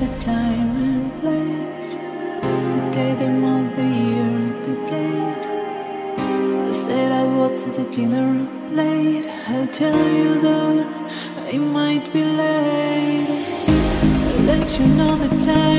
the time and place, the day, the month, the year, the date. They said I walked to dinner late. I'll tell you though, I might be late. I'll let you know the time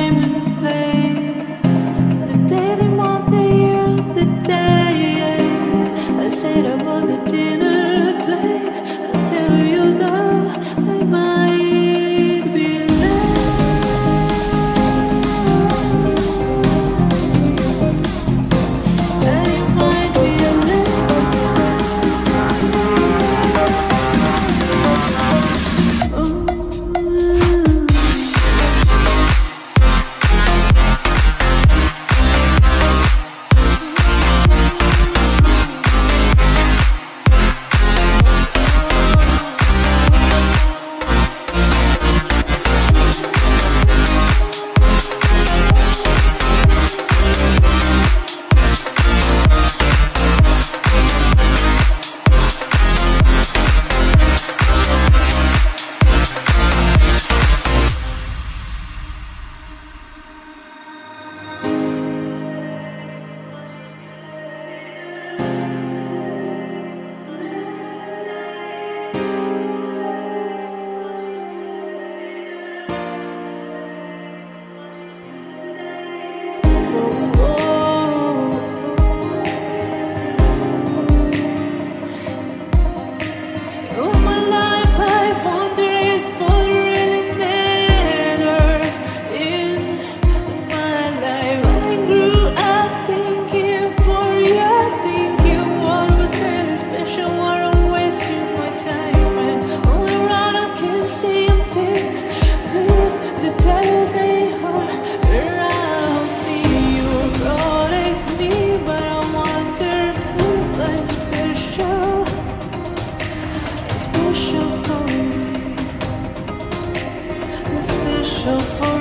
秋风